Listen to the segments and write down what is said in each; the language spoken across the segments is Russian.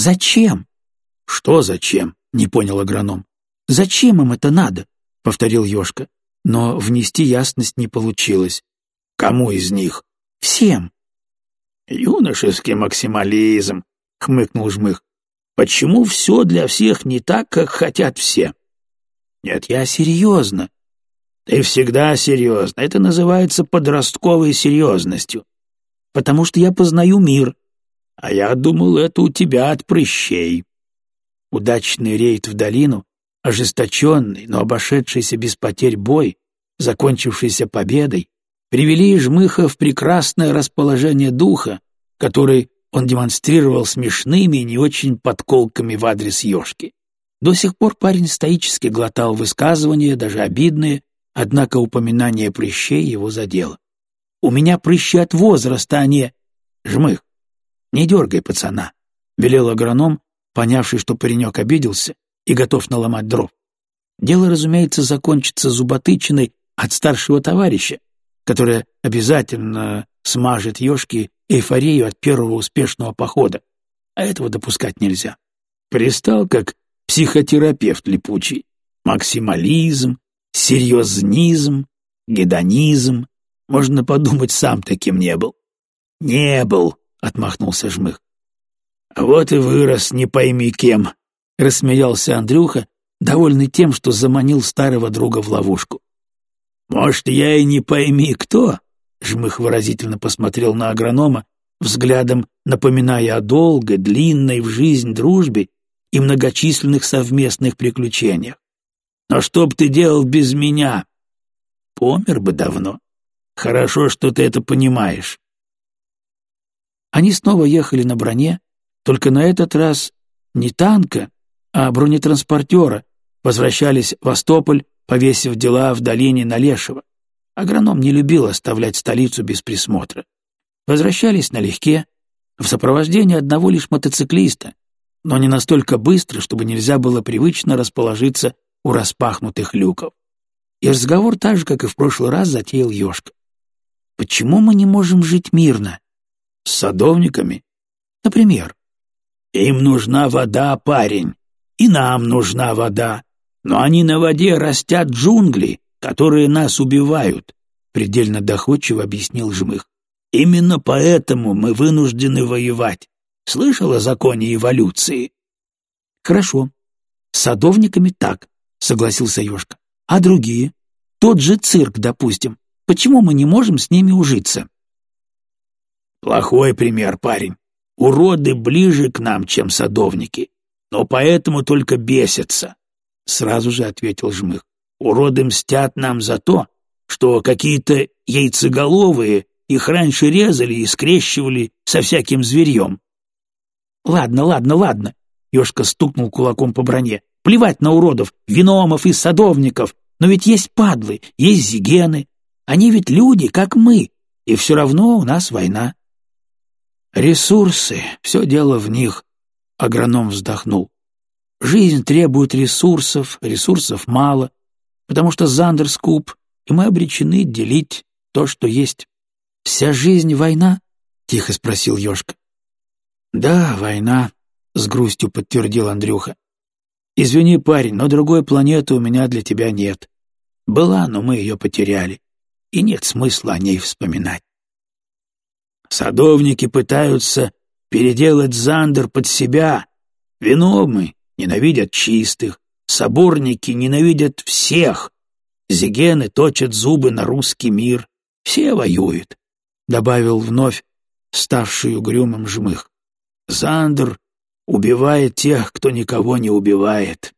Зачем? Что зачем? Не понял агроном. Зачем им это надо? Повторил Ёшка. Но внести ясность не получилось. Кому из них? Всем. Юношеский максимализм, хмыкнул Жмых. Почему все для всех не так, как хотят все? Нет, я серьезно. Ты всегда серьезно. Это называется подростковой серьезностью. Потому что я познаю мир. А я думал, это у тебя от прыщей. Удачный рейд в долину, ожесточенный, но обошедшийся без потерь бой, закончившийся победой, привели Жмыха в прекрасное расположение духа, который он демонстрировал смешными и не очень подколками в адрес Ёшки. До сих пор парень стоически глотал высказывания, даже обидные, однако упоминание прыщей его задело. «У меня прыщи от возраста, а не...» «Жмых, не дергай пацана», — велел агроном, понявший, что паренек обиделся и готов наломать дров. Дело, разумеется, закончится зуботычиной от старшего товарища, которая обязательно смажет ёшки эйфорию от первого успешного похода, а этого допускать нельзя. Пристал как психотерапевт липучий. Максимализм, серьезнизм, гедонизм. Можно подумать, сам таким не был. «Не был», — отмахнулся Жмых. «Вот и вырос, не пойми кем», — рассмеялся Андрюха, довольный тем, что заманил старого друга в ловушку. «Может, я и не пойми кто?» Жмых выразительно посмотрел на агронома, взглядом напоминая о долгой, длинной в жизнь дружбе и многочисленных совместных приключениях. «Но что б ты делал без меня?» «Помер бы давно. Хорошо, что ты это понимаешь». Они снова ехали на броне, только на этот раз не танка, а бронетранспортера, возвращались в Остополь повесив дела в долине на Лешего. Агроном не любил оставлять столицу без присмотра. Возвращались налегке, в сопровождении одного лишь мотоциклиста, но не настолько быстро, чтобы нельзя было привычно расположиться у распахнутых люков. И разговор так же, как и в прошлый раз, затеял Ёшка. «Почему мы не можем жить мирно?» «С садовниками?» «Например?» «Им нужна вода, парень, и нам нужна вода но они на воде растят джунгли, которые нас убивают», — предельно доходчиво объяснил Жмых. «Именно поэтому мы вынуждены воевать. Слышал о законе эволюции?» «Хорошо. С садовниками так», — согласился Ёшка. «А другие? Тот же цирк, допустим. Почему мы не можем с ними ужиться?» «Плохой пример, парень. Уроды ближе к нам, чем садовники, но поэтому только бесятся сразу же ответил Жмых. Уроды мстят нам за то, что какие-то яйцеголовые их раньше резали и скрещивали со всяким зверьем. Ладно, ладно, ладно, Ёшка стукнул кулаком по броне. Плевать на уродов, виномов и садовников, но ведь есть падлы, есть зигены. Они ведь люди, как мы, и все равно у нас война. Ресурсы, все дело в них, агроном вздохнул. Жизнь требует ресурсов, ресурсов мало, потому что Зандер скуп, и мы обречены делить то, что есть. «Вся жизнь — война?» — тихо спросил Ёшка. «Да, война», — с грустью подтвердил Андрюха. «Извини, парень, но другой планеты у меня для тебя нет. Была, но мы ее потеряли, и нет смысла о ней вспоминать». Садовники пытаются переделать Зандер под себя. Виновны, ненавидят чистых, соборники ненавидят всех, зигены точат зубы на русский мир, все воюют, — добавил вновь ставший угрюмым жмых. Зандер убивает тех, кто никого не убивает.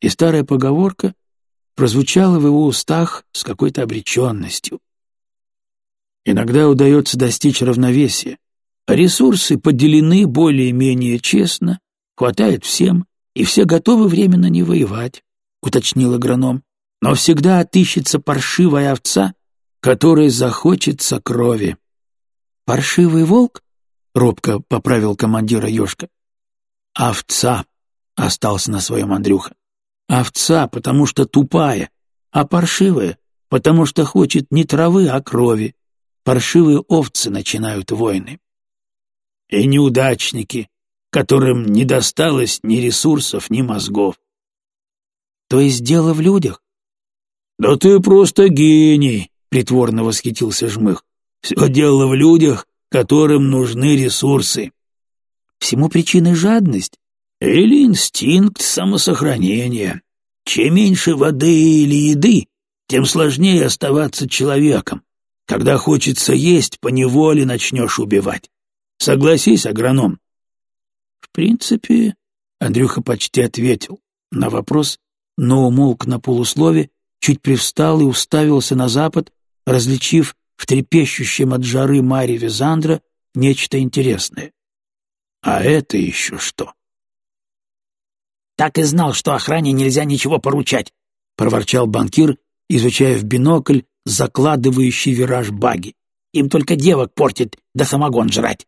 И старая поговорка прозвучала в его устах с какой-то обреченностью. Иногда удается достичь равновесия. Ресурсы поделены более-менее честно, хватает всем, и все готовы временно не воевать», — уточнил агроном. «Но всегда отыщется паршивая овца, которой захочется крови». «Паршивый волк?» — робко поправил командира Ёшка. «Овца», — остался на своем Андрюха. «Овца, потому что тупая, а паршивая, потому что хочет не травы, а крови. Паршивые овцы начинают войны». «И неудачники», которым не досталось ни ресурсов, ни мозгов. То есть дело в людях? Да ты просто гений, притворно восхитился Жмых. Все дело в людях, которым нужны ресурсы. Всему причиной жадность? Или инстинкт самосохранения. Чем меньше воды или еды, тем сложнее оставаться человеком. Когда хочется есть, поневоле начнешь убивать. Согласись, агроном. В принципе, Андрюха почти ответил на вопрос, но умолк на полуслове, чуть привстал и уставился на запад, различив в трепещущем от жары Марье Визандра нечто интересное. А это еще что? «Так и знал, что охране нельзя ничего поручать», — проворчал банкир, изучая в бинокль закладывающий вираж баги. «Им только девок портит, да самогон жрать».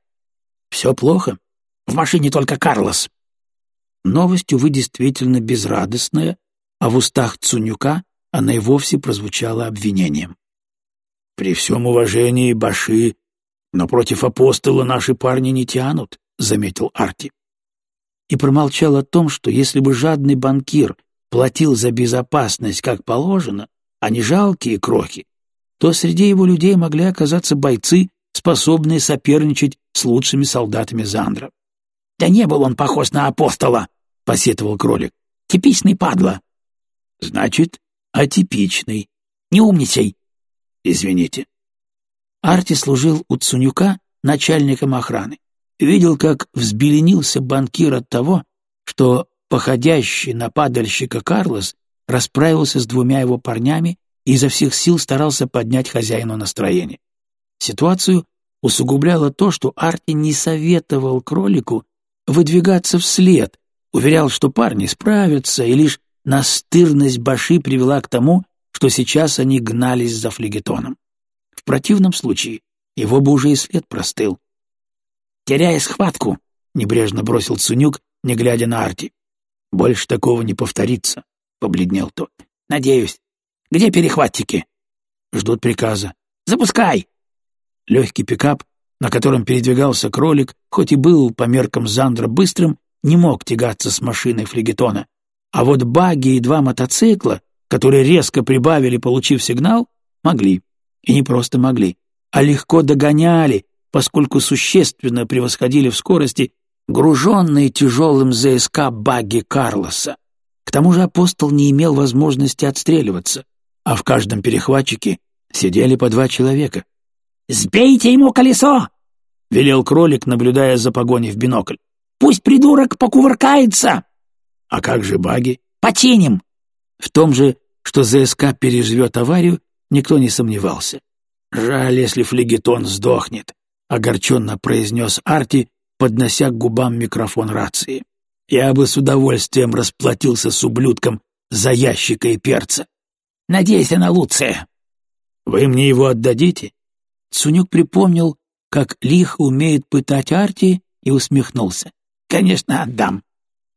«Все плохо. В машине только Карлос». Новость, увы, действительно безрадостная, а в устах Цунюка она и вовсе прозвучала обвинением. «При всем уважении, Баши, но против апостола наши парни не тянут», — заметил Арти и промолчал о том, что если бы жадный банкир платил за безопасность как положено, а не жалкие крохи, то среди его людей могли оказаться бойцы, способные соперничать с лучшими солдатами Зандра. — Да не был он похож на апостола, — посетовал кролик. — Типичный падла. — Значит, атипичный. — Не умничай. — Извините. Арти служил у Цунюка начальником охраны видел, как взбеленился банкир от того, что походящий на падальщика Карлос расправился с двумя его парнями и изо всех сил старался поднять хозяину настроение. Ситуацию усугубляло то, что Арти не советовал кролику выдвигаться вслед, уверял, что парни справятся, и лишь настырность Баши привела к тому, что сейчас они гнались за флегетоном. В противном случае его бы уже и след простыл, теряя схватку», — небрежно бросил Цунюк, не глядя на Арти. «Больше такого не повторится», — побледнел тот. «Надеюсь. Где перехватчики?» «Ждут приказа». «Запускай!» Легкий пикап, на котором передвигался кролик, хоть и был по меркам Зандра быстрым, не мог тягаться с машиной флегетона. А вот баги и два мотоцикла, которые резко прибавили, получив сигнал, могли. И не просто могли, а легко догоняли, поскольку существенно превосходили в скорости груженные тяжелым ЗСК багги Карлоса. К тому же апостол не имел возможности отстреливаться, а в каждом перехватчике сидели по два человека. «Сбейте ему колесо!» — велел кролик, наблюдая за погоней в бинокль. «Пусть придурок покувыркается!» «А как же баги?» «Починим!» В том же, что ЗСК переживет аварию, никто не сомневался. Жаль, если флегетон сдохнет огорченно произнес Арти, поднося к губам микрофон рации. «Я бы с удовольствием расплатился с ублюдком за ящика и перца». «Надейся на Луция». «Вы мне его отдадите?» Цунюк припомнил, как лихо умеет пытать Арти, и усмехнулся. «Конечно, отдам».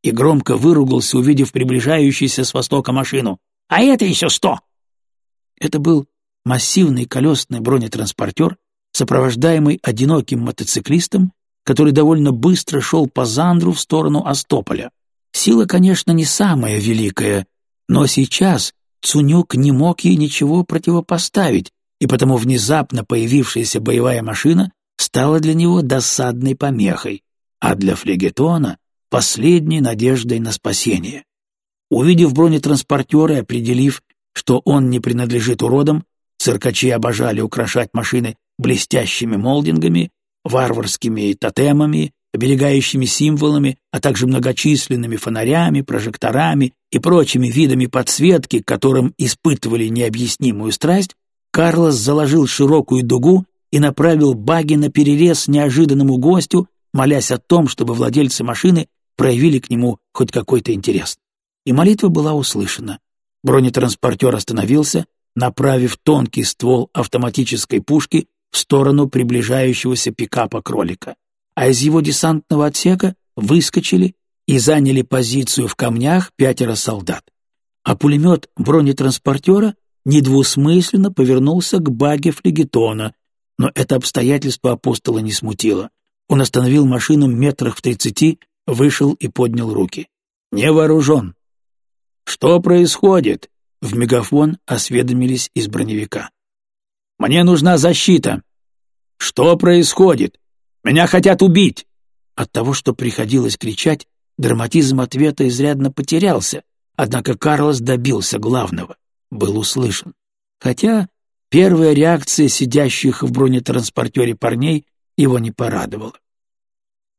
И громко выругался, увидев приближающуюся с востока машину. «А это еще что?» Это был массивный колесный бронетранспортер, сопровождаемый одиноким мотоциклистом, который довольно быстро шел по Зандру в сторону Остополя. Сила, конечно, не самая великая, но сейчас Цунюк не мог ей ничего противопоставить, и потому внезапно появившаяся боевая машина стала для него досадной помехой, а для флегетона — последней надеждой на спасение. Увидев бронетранспортер и определив, что он не принадлежит уродам, циркачи обожали украшать машины блестящими молдингами, варварскими тотемами, оберегающими символами, а также многочисленными фонарями, прожекторами и прочими видами подсветки, которым испытывали необъяснимую страсть, Карлос заложил широкую дугу и направил баги на перерез неожиданному гостю, молясь о том, чтобы владельцы машины проявили к нему хоть какой-то интерес. И молитва была услышана. Бронетранспортер остановился, направив тонкий ствол автоматической пушки в сторону приближающегося пикапа кролика, а из его десантного отсека выскочили и заняли позицию в камнях пятеро солдат. А пулемет бронетранспортера недвусмысленно повернулся к баге флегетона, но это обстоятельство апостола не смутило. Он остановил машину метрах в тридцати вышел и поднял руки. «Не вооружен». «Что происходит?» — в мегафон осведомились из броневика. «Мне нужна защита». «Что происходит? Меня хотят убить!» От того, что приходилось кричать, драматизм ответа изрядно потерялся, однако Карлос добился главного — был услышан. Хотя первая реакция сидящих в бронетранспортере парней его не порадовала.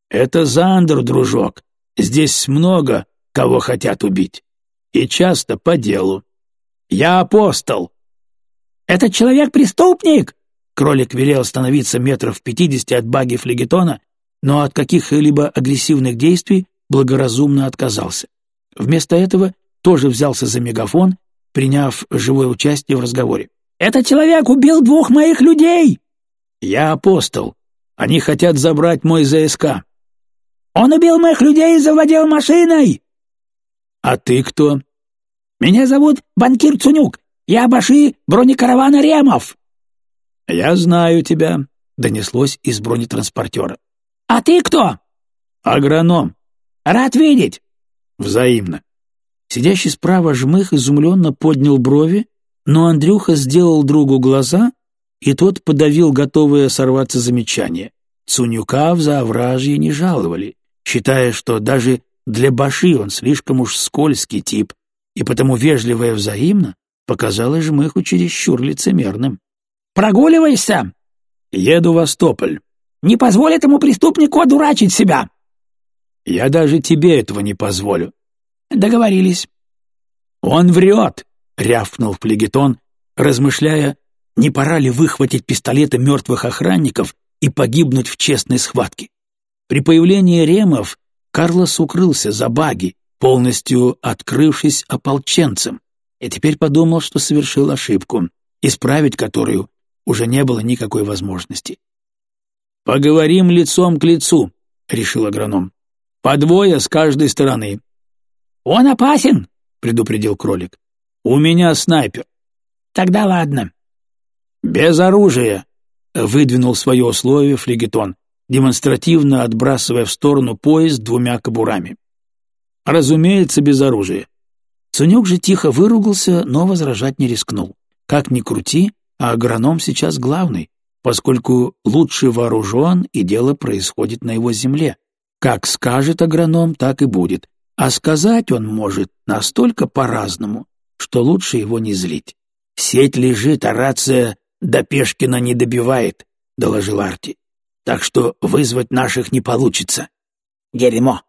«Это Зандер, дружок. Здесь много кого хотят убить. И часто по делу. Я апостол». «Этот человек преступник!» Кролик велел остановиться метров пятидесяти от баги флегетона, но от каких-либо агрессивных действий благоразумно отказался. Вместо этого тоже взялся за мегафон, приняв живое участие в разговоре. «Этот человек убил двух моих людей!» «Я апостол. Они хотят забрать мой ЗСК». «Он убил моих людей и заводил машиной!» «А ты кто?» «Меня зовут Банкир Цунюк. Я баши бронекаравана Ремов». «Я знаю тебя», — донеслось из бронетранспортера. «А ты кто?» «Агроном». «Рад видеть». «Взаимно». Сидящий справа жмых изумленно поднял брови, но Андрюха сделал другу глаза, и тот подавил готовое сорваться замечание. Цунюка в заовражье не жаловали, считая, что даже для Баши он слишком уж скользкий тип, и потому вежливое взаимно показалось жмыху чересчур лицемерным. «Прогуливаешься?» «Еду в Остополь». «Не позволь этому преступнику одурачить себя!» «Я даже тебе этого не позволю». «Договорились». «Он врет!» — рявкнул флегетон, размышляя, не пора ли выхватить пистолеты мертвых охранников и погибнуть в честной схватке. При появлении ремов Карлос укрылся за баги, полностью открывшись ополченцем, и теперь подумал, что совершил ошибку, исправить которую уже не было никакой возможности. «Поговорим лицом к лицу», — решил агроном. «По двое с каждой стороны». «Он опасен», — предупредил кролик. «У меня снайпер». «Тогда ладно». «Без оружия», — выдвинул свое условие флегетон, демонстративно отбрасывая в сторону пояс двумя кобурами. «Разумеется, без оружия». Цунек же тихо выругался, но возражать не рискнул. Как ни крути, а агроном сейчас главный, поскольку лучше вооружен, и дело происходит на его земле. Как скажет агроном, так и будет, а сказать он может настолько по-разному, что лучше его не злить. «Сеть лежит, а рация до Пешкина не добивает», — доложил Арти. «Так что вызвать наших не получится». «Дерьмо!»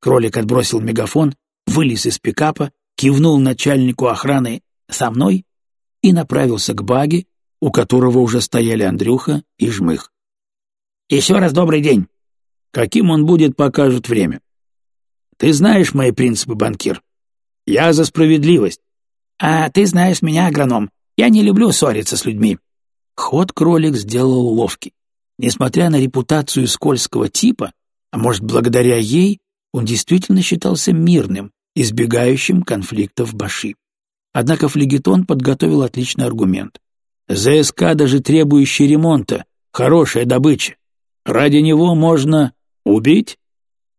Кролик отбросил мегафон, вылез из пикапа, кивнул начальнику охраны «со мной» и направился к баге, у которого уже стояли Андрюха и Жмых. «Еще раз добрый день!» Каким он будет, покажет время. Ты знаешь мои принципы, банкир. Я за справедливость. А ты знаешь меня, агроном. Я не люблю ссориться с людьми. Ход кролик сделал ловкий. Несмотря на репутацию скользкого типа, а может, благодаря ей, он действительно считался мирным, избегающим конфликтов Баши. Однако флегетон подготовил отличный аргумент. ЗСК, даже требующий ремонта, хорошая добыча. Ради него можно убить?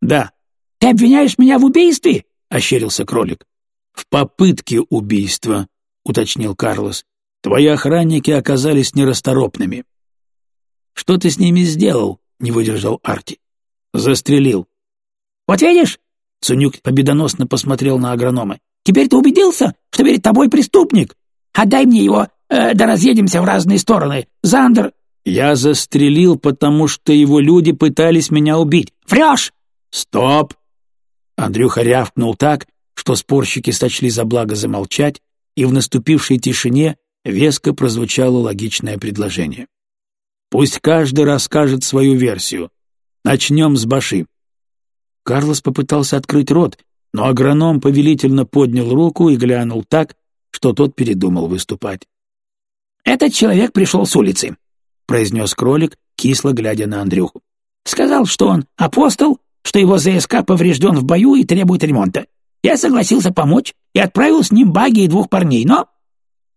Да. Ты обвиняешь меня в убийстве? ощерился кролик. В попытке убийства, уточнил Карлос. Твои охранники оказались нерасторопными. Что ты с ними сделал? не выдержал Арти. Застрелил. Вот видишь? Цунюк победоносно посмотрел на агронома. Теперь ты убедился, что перед тобой преступник? Отдай мне его, э, да разъедемся в разные стороны. Зандер...» «Я застрелил, потому что его люди пытались меня убить». «Врешь!» «Стоп!» Андрюха рявкнул так, что спорщики сочли за благо замолчать, и в наступившей тишине веско прозвучало логичное предложение. «Пусть каждый расскажет свою версию. Начнем с Баши». Карлос попытался открыть рот, но агроном повелительно поднял руку и глянул так, что тот передумал выступать. «Этот человек пришел с улицы», — произнес кролик, кисло глядя на Андрюху. «Сказал, что он апостол, что его ЗСК поврежден в бою и требует ремонта. Я согласился помочь и отправил с ним баги и двух парней, но...»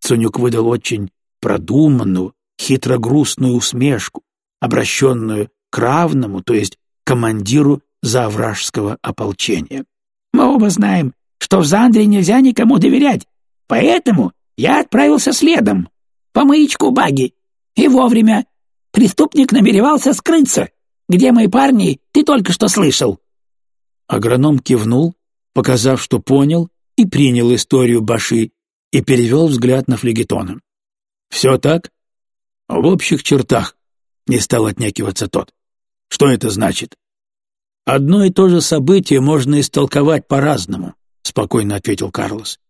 Цунюк выдал очень продуманную, хитрогрустную усмешку, обращенную к равному, то есть командиру завражского ополчения. Мы оба знаем, что в Зандре нельзя никому доверять, поэтому я отправился следом, по маячку Баги, и вовремя. Преступник намеревался скрыться. Где мои парни, ты только что слышал. Агроном кивнул, показав, что понял, и принял историю Баши, и перевел взгляд на флегетона. «Все так?» «В общих чертах», — не стал отнекиваться тот. «Что это значит?» «Одно и то же событие можно истолковать по-разному», — спокойно ответил Карлос.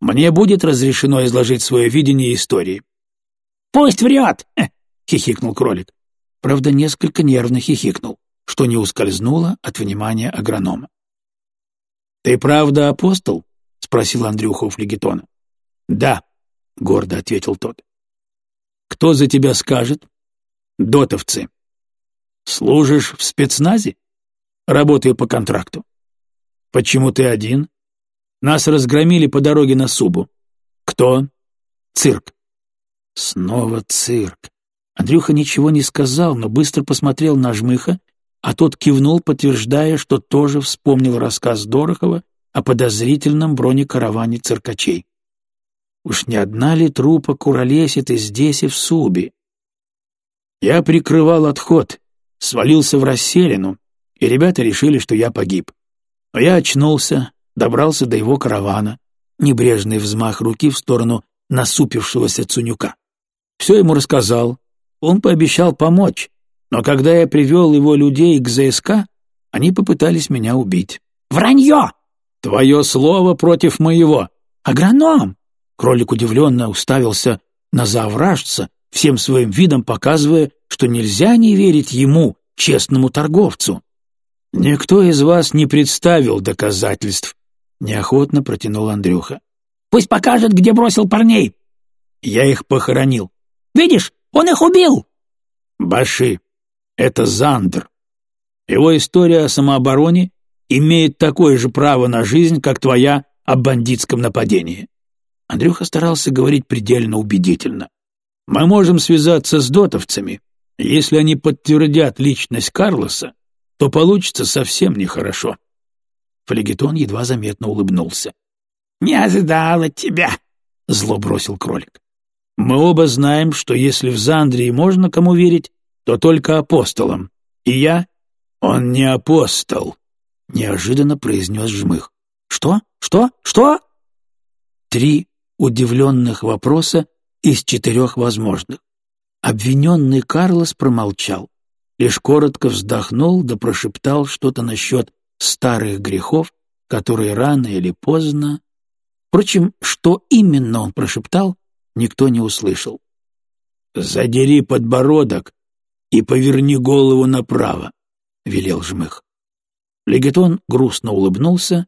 «Мне будет разрешено изложить свое видение истории». «Пусть врет!» — хихикнул кролик. Правда, несколько нервно хихикнул, что не ускользнуло от внимания агронома. «Ты правда апостол?» — спросил Андрюха у флегетона. «Да», — гордо ответил тот. «Кто за тебя скажет?» «Дотовцы». «Служишь в спецназе?» «Работаю по контракту». «Почему ты один?» «Нас разгромили по дороге на Субу». «Кто?» «Цирк». Снова цирк. Андрюха ничего не сказал, но быстро посмотрел на Жмыха, а тот кивнул, подтверждая, что тоже вспомнил рассказ Дорохова о подозрительном бронекараване циркачей. Уж не одна ли трупа куролесит и здесь, и в Субе? Я прикрывал отход, свалился в расселину, и ребята решили, что я погиб. Но я очнулся, добрался до его каравана, небрежный взмах руки в сторону насупившегося Цунюка. Все ему рассказал, он пообещал помочь, но когда я привел его людей к ЗСК, они попытались меня убить. «Вранье!» «Твое слово против моего!» «Агроном!» Кролик удивленно уставился на завражца, всем своим видом показывая, что нельзя не верить ему, честному торговцу. «Никто из вас не представил доказательств», — неохотно протянул Андрюха. «Пусть покажет, где бросил парней». «Я их похоронил». «Видишь, он их убил!» «Баши, это Зандр. Его история о самообороне имеет такое же право на жизнь, как твоя о бандитском нападении». Андрюха старался говорить предельно убедительно. «Мы можем связаться с дотовцами. Если они подтвердят личность Карлоса, то получится совсем нехорошо». Флегетон едва заметно улыбнулся. «Не ожидал от тебя», — зло бросил кролик. «Мы оба знаем, что если в Зандрии можно кому верить, то только апостолам. И я... Он не апостол, — неожиданно произнес Жмых. Что? Что? Что? Три удивленных вопроса из четырех возможных. Обвиненный Карлос промолчал, лишь коротко вздохнул да прошептал что-то насчет старых грехов, которые рано или поздно... Впрочем, что именно он прошептал, никто не услышал. «Задери подбородок и поверни голову направо», — велел Жмых. Легетон грустно улыбнулся,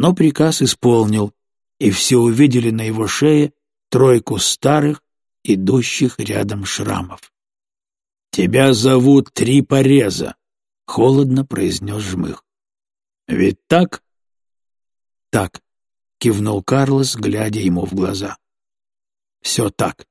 но приказ исполнил, и все увидели на его шее тройку старых, идущих рядом шрамов. «Тебя зовут Три Пореза», — холодно произнес Жмых. «Ведь так?» «Так», — кивнул Карлос, глядя ему в глаза. «Все так».